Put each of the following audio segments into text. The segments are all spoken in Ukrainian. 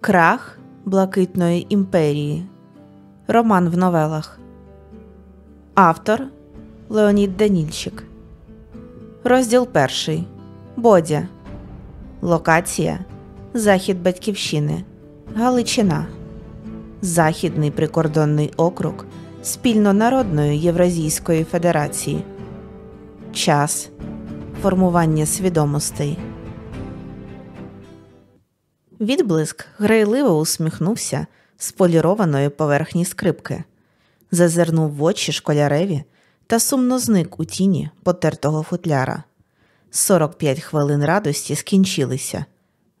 Крах Блакитної імперії. Роман в новелах. Автор Леонід Данільчик. Розділ перший. Бодя. Локація. Захід Батьківщини. Галичина. Західний прикордонний округ Спільнонародної Євразійської Федерації. Час. Формування свідомостей. Відблиск грайливо усміхнувся з полірованої поверхні скрипки, зазирнув в очі школяреві та сумно зник у тіні потертого футляра. 45 хвилин радості скінчилися.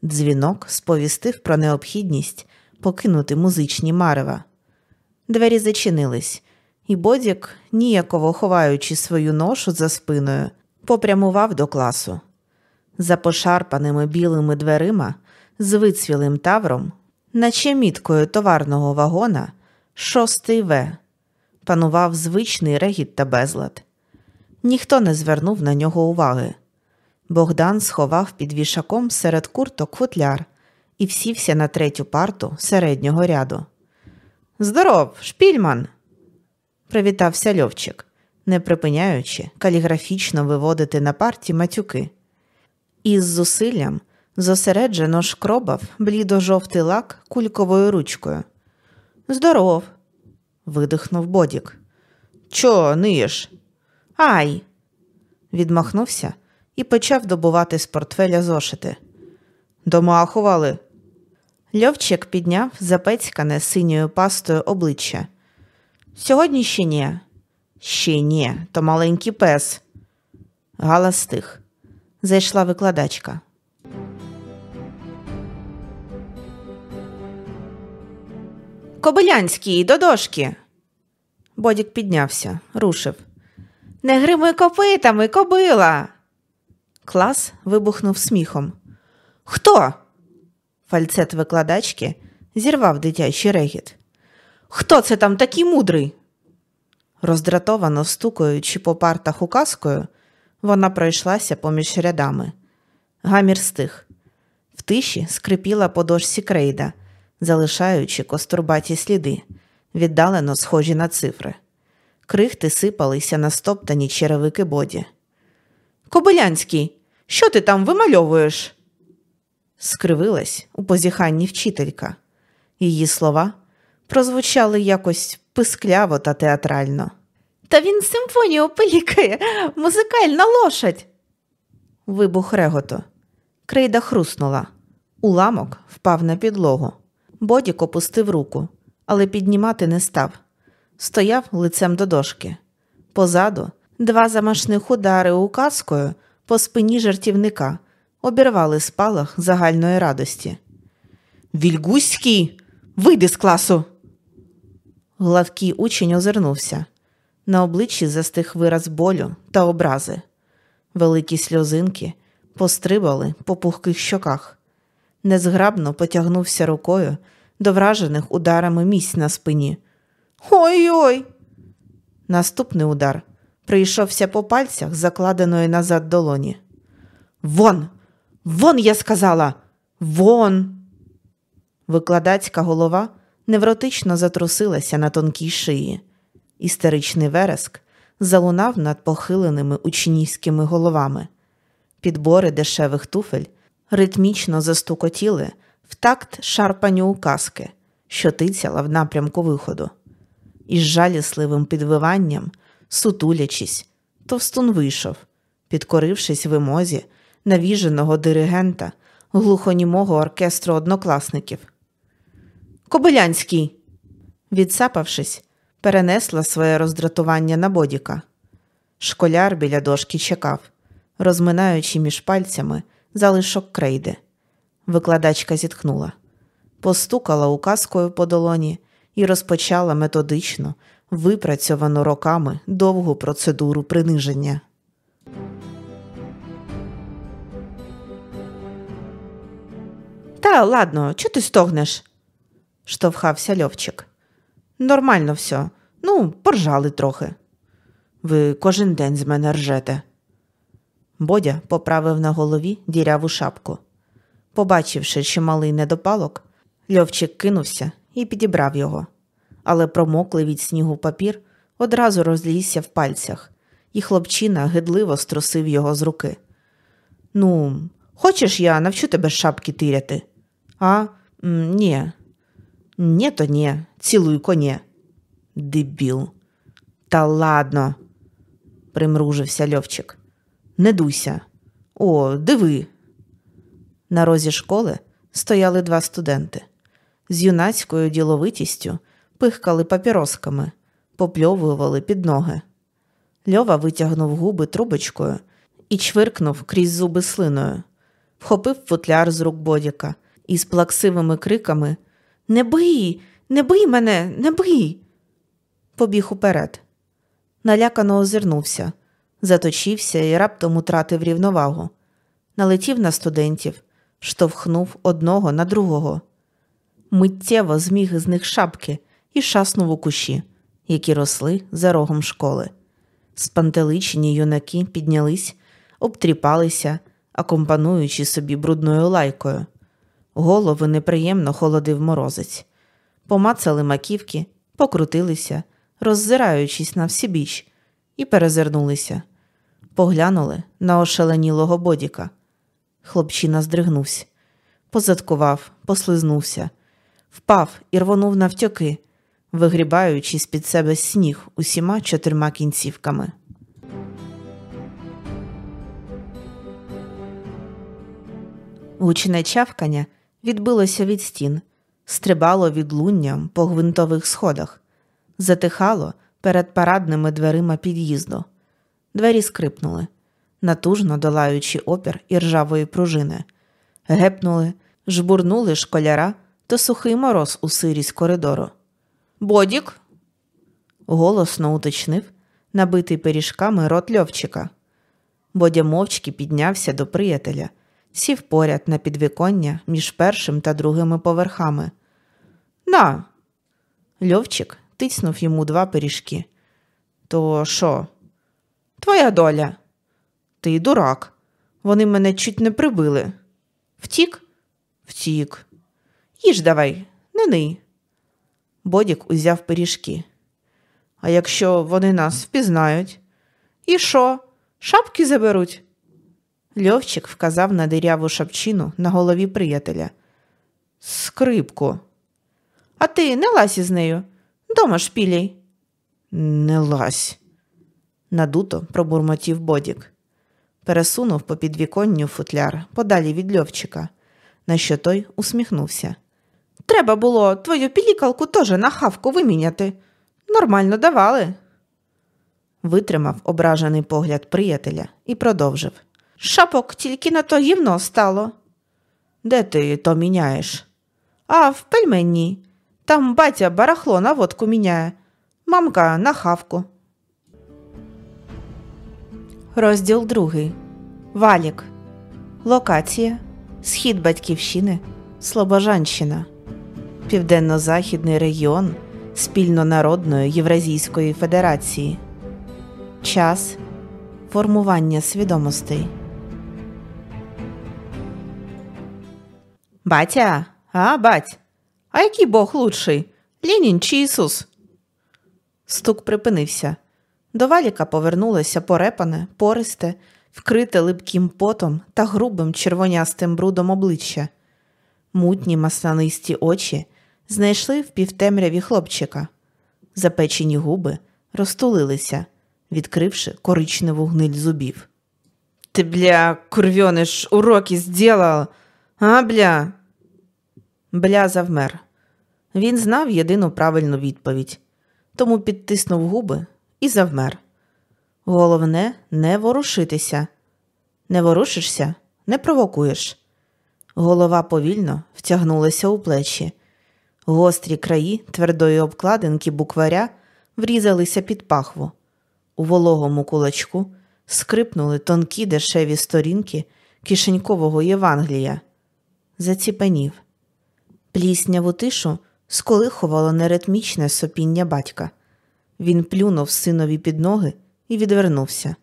Дзвінок сповістив про необхідність покинути музичні марева. Двері зачинились, і Бодік, ніяково ховаючи свою ношу за спиною, попрямував до класу. За пошарпаними білими дверима з вицвілим тавром, наче міткою товарного вагона, шостий В, панував звичний регіт та безлад. Ніхто не звернув на нього уваги. Богдан сховав під вішаком серед курток футляр і всівся на третю парту середнього ряду. Здоров, шпільман! привітався Льовчик, не припиняючи каліграфічно виводити на парті матюки. Із зусиллям зосереджено шкробав блідо-жовтий лак кульковою ручкою. Здоров, видихнув Бодік. Чо, ниєш? Ай. відмахнувся і почав добувати з портфеля зошити. Домахували. Льовчик підняв запецькане синьою пастою обличчя. Сьогодні ще ні. Ще ні, то маленький пес. Гала стих. Зайшла викладачка. Кобилянський, до дошки. Бодік піднявся, рушив. Не гримуй копитами, кобила. Клас вибухнув сміхом. Хто? Фальцет викладачки зірвав дитячий регіт. Хто це там такий мудрий? Роздратовано стукаючи по партах указкою, вона пройшлася поміж рядами. Гамір стих. В тиші скрипіла по дошці крейда, залишаючи кострубаті сліди, віддалено схожі на цифри. Крихти сипалися на стоптані черевики боді. Кобилянський, що ти там вимальовуєш? скривилась у позіханні вчителька. Її слова прозвучали якось пискляво та театрально. Та він симфонію пилікає, музикальна лошадь. Вибух реготу. Крейда хруснула. Уламок впав на підлогу. Бодік опустив руку, але піднімати не став. Стояв лицем до дошки. Позаду два замашних удари указкою по спині жартівника обірвали спалах загальної радості. Вільгузький, вийди з класу. Гладкий учень озирнувся. На обличчі застиг вираз болю та образи. Великі сльозинки пострибали по пухких щоках. Незграбно потягнувся рукою до вражених ударами місць на спині. Ой-ой! Наступний удар прийшовся по пальцях, закладеної назад долоні. Вон! Вон, я сказала! Вон! Викладацька голова невротично затрусилася на тонкій шиї. Істеричний вереск залунав над похиленими учнівськими головами. Підбори дешевих туфель ритмічно застукотіли в такт шарпанню указки, що тицяла в напрямку виходу. Із жалісливим підвиванням, сутулячись, товстун вийшов, підкорившись вимозі навіженого диригента глухонімого оркестру однокласників. Кобилянський, відсапавшись, перенесла своє роздратування на бодіка. Школяр біля дошки чекав, розминаючи між пальцями залишок крейди. Викладачка зітхнула, постукала указкою по долоні і розпочала методично, випрацьовану роками довгу процедуру приниження. Та ладно, чого ти стогнеш? штовхався Льовчик. Нормально все. Ну, поржали трохи. Ви кожен день з мене ржете. Бодя поправив на голові діряву шапку. Побачивши чималий недопалок, Льовчик кинувся і підібрав його, але промоклий від снігу папір одразу розлізся в пальцях, і хлопчина гидливо струсив його з руки. Ну, хочеш, я навчу тебе шапки тиряти? А? Ні. Ні, то ні, цілуй коні. Дебіл. Та ладно, примружився Льовчик. Не дуйся. О, диви. На розі школи стояли два студенти. З юнацькою діловитістю пихкали папіросками, попльовували під ноги. Льова витягнув губи трубочкою і чвиркнув крізь зуби слиною, вхопив футляр з рук бодіка і з плаксивими криками Не бий, не бий мене, не бий. Побіг уперед. Налякано озирнувся, заточився і раптом утратив рівновагу. Налетів на студентів, штовхнув одного на другого. Миттєво зміг із них шапки і шаснув у кущі, які росли за рогом школи. Спантеличені юнаки піднялись, обтріпалися, акомпануючи собі брудною лайкою. Голови неприємно холодив морозець. Помацали маківки, покрутилися, роззираючись на всібіч, і перезирнулися. Поглянули на ошаленілого бодіка. Хлопчина здригнувся, позадкував, послизнувся, впав і рвонув навтьоки, вигрібаючи з-під себе сніг усіма чотирма кінцівками. Гучне чавкання відбилося від стін, стрибало відлунням по гвинтових сходах, затихало перед парадними дверима під'їзду. Двері скрипнули, натужно долаючи опір іржавої пружини, гепнули, жбурнули школяра то сухий мороз у сирість коридору. Бодік. голосно уточнив, набитий пиріжками рот льовчика. Бодя мовчки піднявся до приятеля, сів поряд на підвіконня між першим та другими поверхами. На. Льовчик тицнув йому два пиріжки. То що? Твоя доля. Ти дурак. Вони мене чуть не прибили. Втік? Втік. Їж давай, не ний. Бодік узяв пиріжки. А якщо вони нас впізнають? І що? Шапки заберуть? Льовчик вказав на диряву шапчину на голові приятеля. Скрипку. А ти не лазь із нею. Дома шпілій. Не лазь, надуто пробурмотів бодік. Пересунув по підвіконню футляр подалі від льовчика, на що той усміхнувся. Треба було твою пілікалку теж на хавку виміняти. Нормально давали. Витримав ображений погляд приятеля і продовжив. Шапок тільки на то гівно стало. Де ти то міняєш? А в пельменні. Там батя барахло на водку міняє, мамка на хавку. Розділ другий. Валік. Локація. Схід Батьківщини. Слобожанщина. Південно-Західний регіон Спільнонародної Євразійської Федерації. Час формування свідомостей. Батя, а, бать, а який Бог лучший? Ленін чи Ісус? Стук припинився. До валіка повернулося порепане, пористе, вкрите липким потом та грубим червонястим брудом обличчя. Мутні маслянисті очі знайшли в півтемряві хлопчика. Запечені губи розтулилися, відкривши коричневу гниль зубів. Ти, бля, курвьониш, уроки зділав, а, бля? Бля завмер. Він знав єдину правильну відповідь, тому підтиснув губи і завмер. Головне не ворушитися. Не ворушишся, не провокуєш. Голова повільно втягнулася у плечі. Гострі краї твердої обкладинки букваря врізалися під пахву. У вологому кулачку скрипнули тонкі дешеві сторінки кишенькового Євангелія. Заціпенів. Плісняву тишу сколихувало неритмічне сопіння батька. Він плюнув синові під ноги і відвернувся,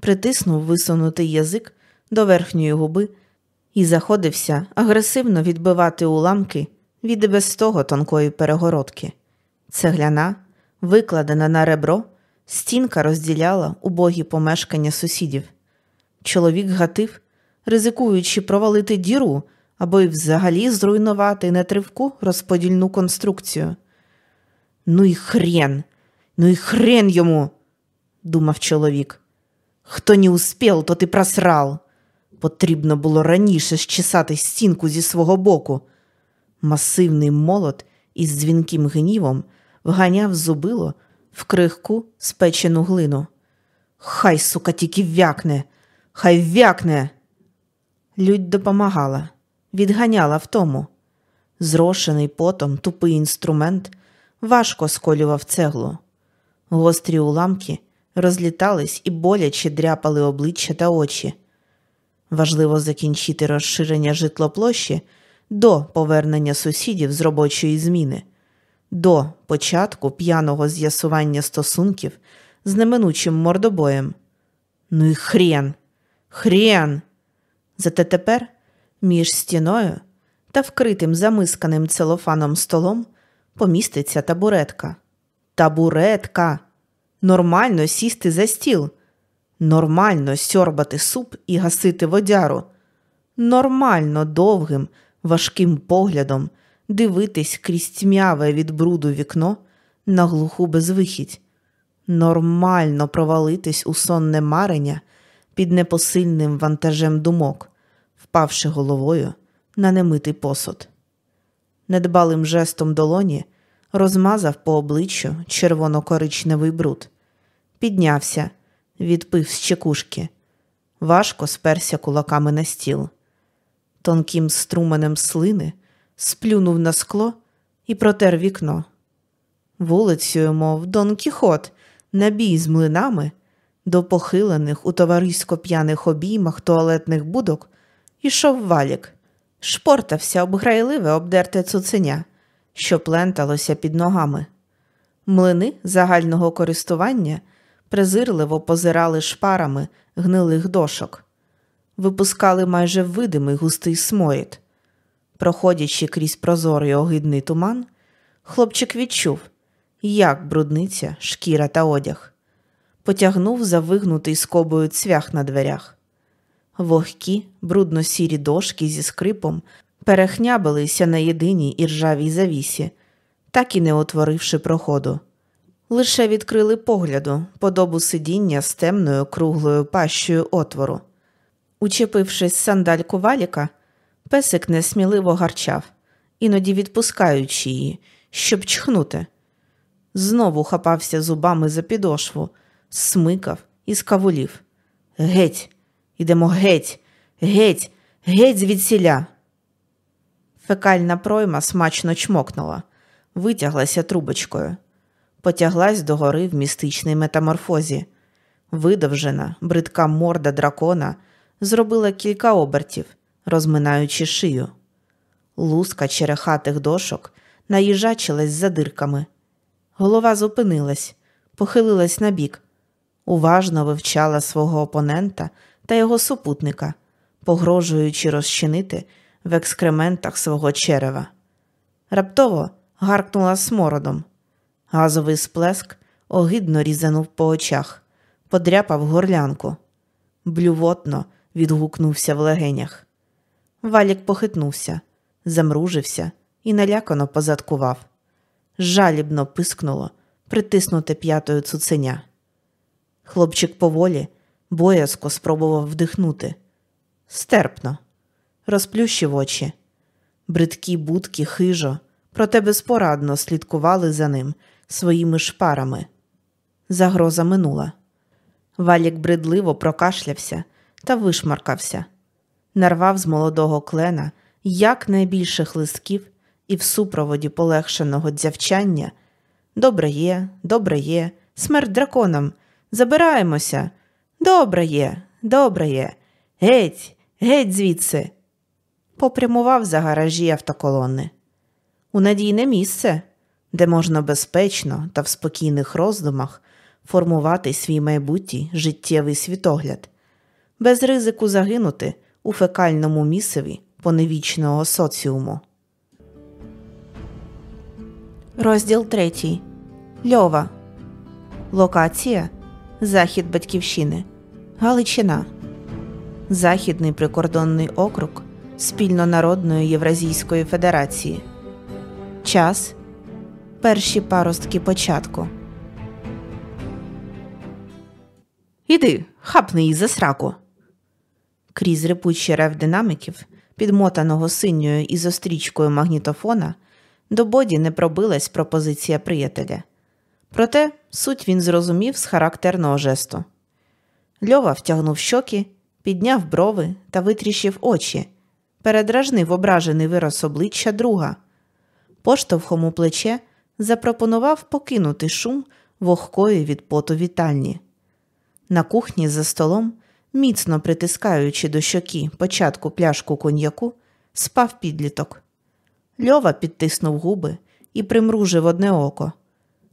притиснув висунутий язик до верхньої губи і заходився агресивно відбивати уламки від без того тонкої перегородки. Цегляна, викладена на ребро, стінка розділяла убогі помешкання сусідів. Чоловік гатив, ризикуючи провалити діру або й взагалі зруйнувати нетривку розподільну конструкцію. Ну і хрен, ну і хрен йому, думав чоловік. Хто не успів, то ти просрал. Потрібно було раніше щесати стінку зі свого боку. Масивний молот із дзвінким гнівом вганяв зубило в крихку спечену глину. Хай, сука, тільки вякне, хай вякне. Людь допомагала, відганяла втому. Зрошений потом тупий інструмент важко сколював цеглу. Гострі уламки розлітались і боляче дряпали обличчя та очі. Важливо закінчити розширення житлоплощі до повернення сусідів з робочої зміни, до початку п'яного з'ясування стосунків з неминучим мордобоєм. Ну і хрен, хрен. Зате тепер між стіною та вкритим замисканим целофаном столом поміститься табуретка. Табуретка. Нормально сісти за стіл. Нормально сьорбати суп і гасити водяру. Нормально довгим, важким поглядом дивитись крізь тьмяве від бруду вікно на глуху безвихідь. Нормально провалитись у сонне марення під непосильним вантажем думок, впавши головою на немитий посуд. Недбалим жестом долоні розмазав по обличчю червоно-коричневий бруд, піднявся, відпив з чекушки, важко сперся кулаками на стіл. Тонким струменем слини сплюнув на скло і протер вікно. Вулицею, мов Дон Кіхот, набій з млинами, до похилених у товарисько п'яних обіймах туалетних будок, ішов валік, шпортався обграйливе обдерте цуценя, що пленталося під ногами. Млини загального користування презирливо позирали шпарами гнилих дошок, випускали майже видимий густий смоїд. Проходячи крізь прозорий огидний туман, хлопчик відчув, як брудниця, шкіра та одяг, потягнув за вигнутий скобою цвях на дверях. Вогкі, брудно-сірі дошки зі скрипом перехнябилися на єдиній іржавій завісі, так і не отворивши проходу. Лише відкрили погляду подобу сидіння з темною круглою пащою отвору. Учепившись сандальку валіка, песик несміливо гарчав, іноді відпускаючи її, щоб чхнути. Знову хапався зубами за підошву, смикав і скавулів. Геть, ідемо геть, геть, геть звідсіля. Фекальна пройма смачно чмокнула, витяглася трубочкою, потяглась догори в містичній метаморфозі. Видовжена, бридка морда дракона зробила кілька обертів, розминаючи шию. Луска черехатих дошок наїжачилась за дирками. Голова зупинилась, похилилась набік, уважно вивчала свого опонента та його супутника, погрожуючи розчинити в екскрементах свого черева. Раптово гаркнула смородом. Газовий сплеск огидно різанув по очах, подряпав горлянку. Блювотно відгукнувся в легенях. Валік похитнувся, замружився і налякано позадкував. Жалібно пискнуло, притиснуте п'ятою цуценя. Хлопчик поволі, боязко спробував вдихнути. Стерпно, розплющив очі. Бридкі будки хижо, проте безпорадно слідкували за ним своїми шпарами. Загроза минула. Валік бредливо прокашлявся та вишмаркався, нарвав з молодого клена якнайбільше хлистків і в супроводі полегшеного дзявчання Добре є, добре є, смерть драконам, забираємося. Добре є, добре є, геть, геть звідси. Попрямував за гаражі автоколони. У надійне місце, де можна безпечно та в спокійних роздумах формувати свій майбутній життєвий світогляд, без ризику загинути у фекальному місиві поневічного соціуму. Розділ третій. Льова. Локація. Захід Батьківщини. Галичина. Західний прикордонний округ Спільнонародної Євразійської Федерації. Час. Перші паростки початку. Іди, хапни її за сраку. Крізь репучий рев динаміків, підмотаного синьою ізострічкою магнітофона, до боді не пробилась пропозиція приятеля. Проте суть він зрозумів з характерного жесту. Льова втягнув щоки, підняв брови та витріщив очі, передражнив ображений вираз обличчя друга. Поштовхом у плече запропонував покинути шум вогкої від поту вітальні. На кухні за столом, міцно притискаючи до щоки початку пляшку коньяку, спав підліток. Льова підтиснув губи і примружив одне око,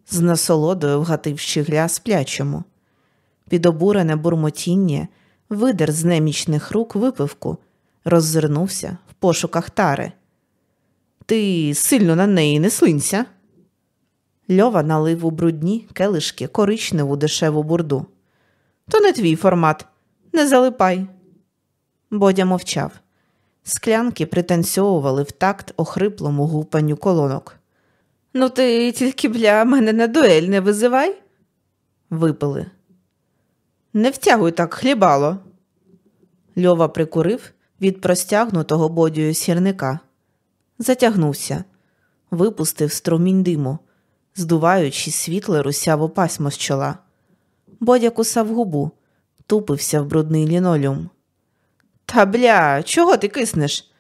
з насолодою вгатив щегля сплячому. Під обурене бурмотіння видер з немічних рук випивку, роззирнувся в пошуках тари. Ти сильно на неї не слинься. Льова налив у брудні келишки коричневу дешеву бурду. То не твій формат, не залипай. Бодя мовчав. Склянки пританцьовували в такт охриплому гупанню колонок. Ну, ти тільки бля мене на дуель не визивай. Випили. Не втягуй так хлібало. Льова прикурив від простягнутого бодію сірника. Затягнувся, випустив струмінь диму, здуваючи світле русяво пасмо з чола. Бодя кусав губу, тупився в брудний лінолеум. Та бля, чого ти киснеш?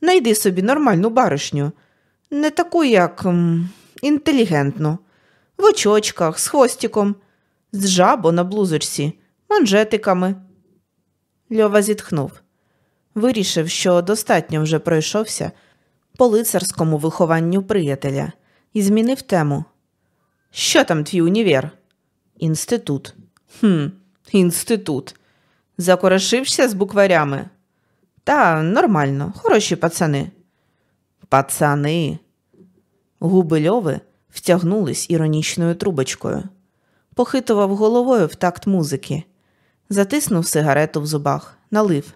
Найди собі нормальну баришню, не таку, як інтелігентну, в очочках, з хвостиком, з жабо на блузочці, манжетиками. Льова зітхнув. Вирішив, що достатньо вже пройшовся по лицарському вихованню приятеля і змінив тему. Що там твій універ? Інститут. Хм, інститут. Закорешився з букварями. Та нормально, хороші пацани. Пацани. Губи Льови втягнулись іронічною трубочкою. Похитував головою в такт музики. Затиснув сигарету в зубах, налив.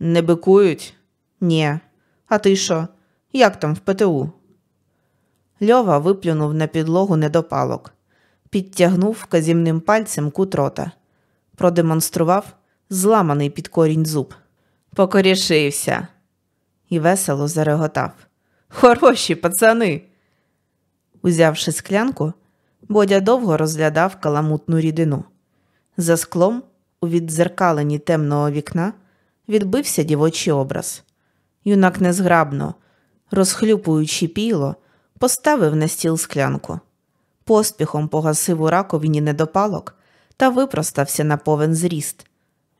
Не бикують? Нє. А ти що? Як там в ПТУ? Льова виплюнув на підлогу недопалок, підтягнув вказівним пальцем кут рота, продемонстрував зламаний під корінь зуб. Покорішився і весело зареготав. Хороші пацани. Узявши склянку, Бодя довго розглядав каламутну рідину. За склом, у віддзеркаленні темного вікна, відбився дівочий образ. Юнак незграбно, розхлюпуючи піло, поставив на стіл склянку. Поспіхом погасив у раковині недопалок та випростався на повен зріст.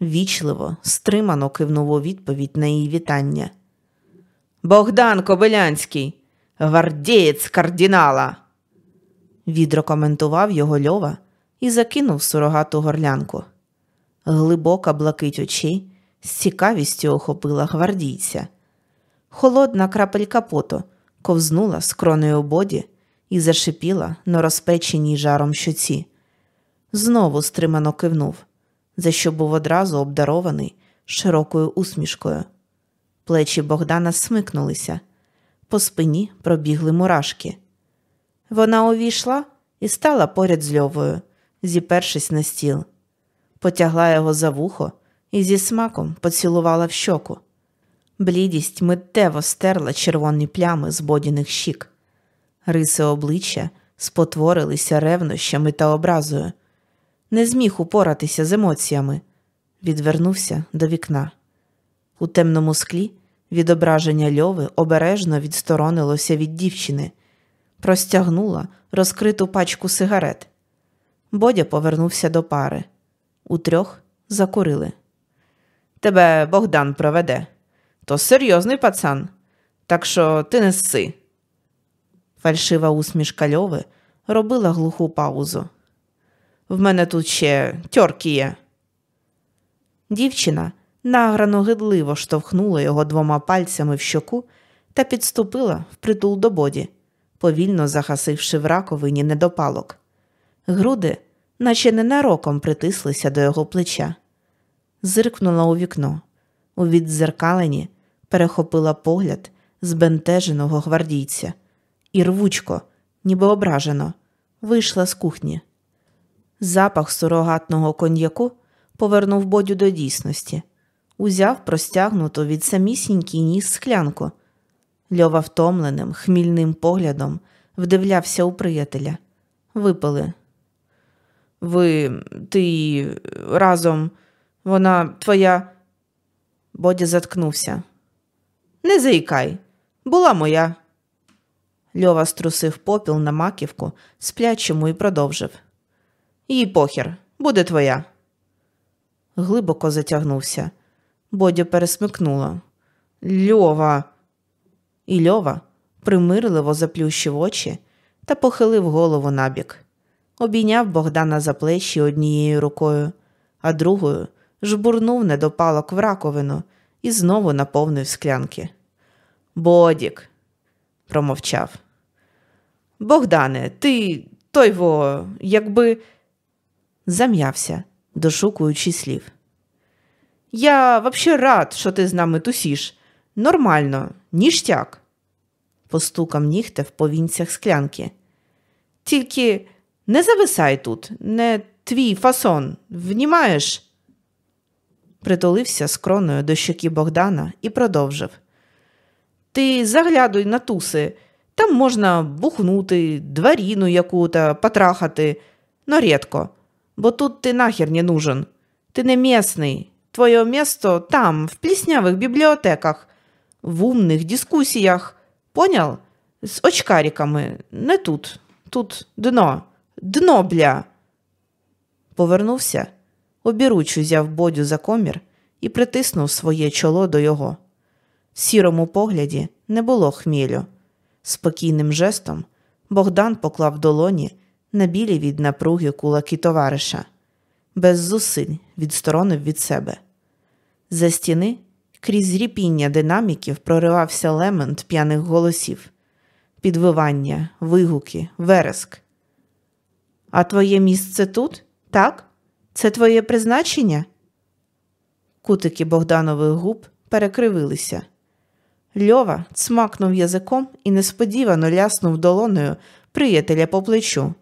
Вічливо, стримано кивнув у відповідь на її вітання. Богдан Кобилянський, гвардієць кардинала. Відрокоментував його Льова і закинув сурогату горлянку. Глибока блакить очей з цікавістю охопила гвардійця. Холодна крапелька поту ковзнула з кроною боді і зашипіла на розпеченій жаром щоці. Знову стримано кивнув, за що був одразу обдарований широкою усмішкою. Плечі Богдана смикнулися, по спині пробігли мурашки. Вона увійшла і стала поряд з льовою, зіпершись на стіл, потягла його за вухо і зі смаком поцілувала в щоку. Блідість миттєво стерла червоні плями з бодіних щік. Риси обличчя спотворилися ревнощами та образою. Не зміг упоратися з емоціями, відвернувся до вікна. У темному склі відображення льови обережно відсторонилося від дівчини, простягнула розкриту пачку сигарет. Бодя повернувся до пари. Утрьох закурили. Тебе Богдан проведе. То серйозний пацан, так що ти не сси. Фальшива усмішка Льови робила глуху паузу. В мене тут ще тьорки є. Дівчина награно гидливо штовхнула його двома пальцями в щоку та підступила в притул до боді, повільно загасивши в раковині недопалок. Груди, наче ненароком притислися до його плеча. Зиркнула у вікно. У віддзеркалені перехопила погляд збентеженого гвардійця і рвучко, ніби ображено, вийшла з кухні. Запах сурогатного коньяку повернув бодю до дійсності, узяв простягнуту від самісінький ніс склянку. Льова втомленим, хмільним поглядом вдивлявся у приятеля. Випили. Ви, ти разом, вона твоя. Бодя заткнувся. Не заїкай, була моя. Льова струсив попіл на маківку сплячому і продовжив. Їй похір, буде твоя. Глибоко затягнувся. Бодя пересмикнула. Льова. І Льова примирливо заплющив очі та похилив голову набік. Обійняв Богдана за плечі однією рукою, а другою жбурнув недопалок в раковину і знову наповнив склянки. Бодік, промовчав. Богдане, ти той во, якби. Зам'явся, дошукуючи слів. Я вообще рад, що ти з нами тусіш. Нормально, ніштяк. Постукав нігтев по вінцях склянки. Тільки не зависай тут, не твій фасон, внімаєш? Притулився скроною до щоки Богдана і продовжив. Ти заглядуй на туси, там можна бухнути, дворіну яку-то потрахати, но рідко, бо тут ти нахер не нужен. Ти не місний. Твоє місто там, в пліснявих бібліотеках, в умних дискусіях. Понял? З очкариками. Не тут. Тут дно. Дно, бля. Повернувся, обіруч узяв бодю за комір і притиснув своє чоло до його. В сірому погляді не було хмілю. Спокійним жестом Богдан поклав долоні на білі від напруги кулаки товариша, без зусиль відсторонив від себе. За стіни крізь зріпіння динаміків проривався лемент п'яних голосів, підвивання, вигуки, вереск. А твоє місце тут? Так? Це твоє призначення? Кутики Богданових губ перекривилися. Льова цмакнув язиком і несподівано ляснув долоною приятеля по плечу.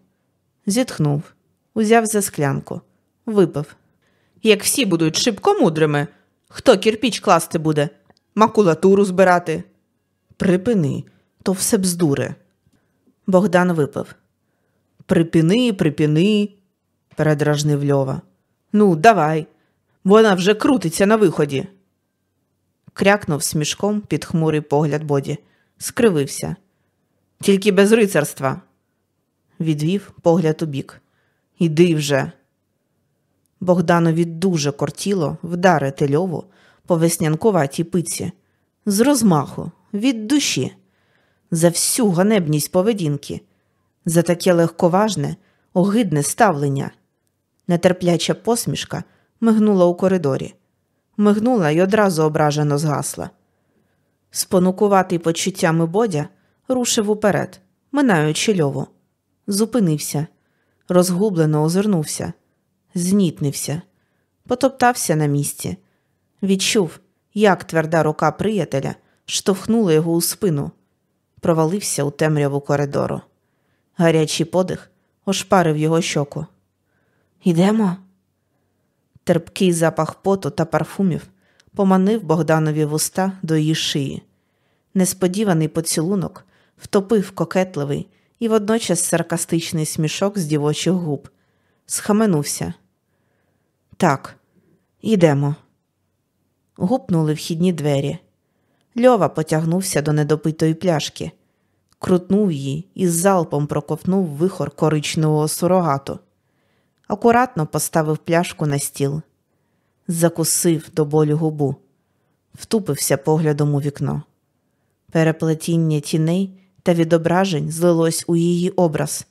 Зітхнув, узяв за склянку, випив. Як всі будуть шибко мудрими, хто кірпіч класти буде, макулатуру збирати. Припини, то все бздуре. Богдан випив. Припини, припини, передражнив Льова. Ну, давай, вона вже крутиться на виході. Крякнув смішком під хмурий погляд Боді, скривився. Тільки без рицарства. Відвів погляд у бік. Іди вже. Богданові дуже кортіло вдарити льову по веснянкуватій пиці, з розмаху, від душі, за всю ганебність поведінки, за таке легковажне, огидне ставлення. Нетерпляча посмішка мигнула у коридорі, мигнула й одразу ображено згасла. Спонукуватий почуттями бодя рушив уперед, минаючи льову, зупинився, розгублено озирнувся знітнився, потоптався на місці, відчув, як тверда рука приятеля штовхнула його у спину, провалився у темряву коридору. Гарячий подих ошпарив його щоку. Ідемо. Терпкий запах поту та парфумів поманив Богданові вуста до її шиї. Несподіваний поцілунок втопив кокетливий і водночас саркастичний смішок з дівочих губ, схаменувся. Так, ідемо. Гупнули вхідні двері. Льова потягнувся до недопитої пляшки, крутнув її і з залпом проковтнув вихор коричневого сурогату. Акуратно поставив пляшку на стіл, закусив до болю губу, втупився поглядом у вікно. Переплетіння тіней та відображень злилось у її образ,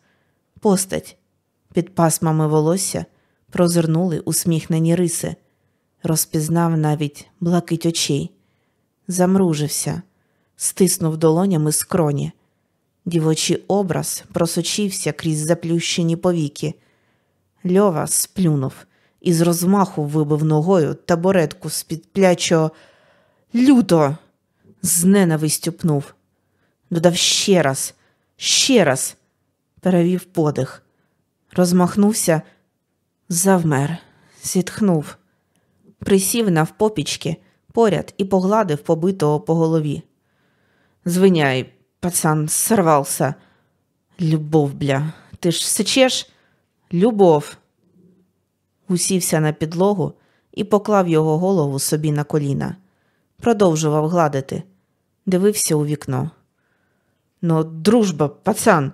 постать під пасмами волосся прозирнули усміхнені риси, розпізнав навіть блакить очей, замружився, стиснув долонями скроні, Дівочий образ просочився крізь заплющені повіки. Льова сплюнув і з розмаху вибив ногою табуретку з-під плячого люто, з ненавистю пнув. Додав ще раз, ще раз, перевів подих, розмахнувся, завмер, зітхнув, присів навпопічки поряд і погладив побитого по голові. Звиняй, пацан, сорвался. Любов, бля, ти ж сечеш? Любов. Усівся на підлогу і поклав його голову собі на коліна. Продовжував гладити, дивився у вікно. Ну, дружба, пацан,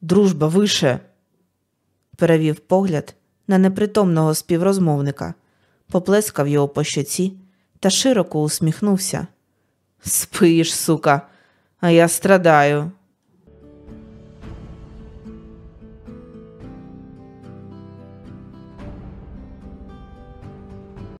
дружба више. Перевів погляд на непритомного співрозмовника, поплескав його по щоці та широко усміхнувся. Спиш, сука, а я страдаю.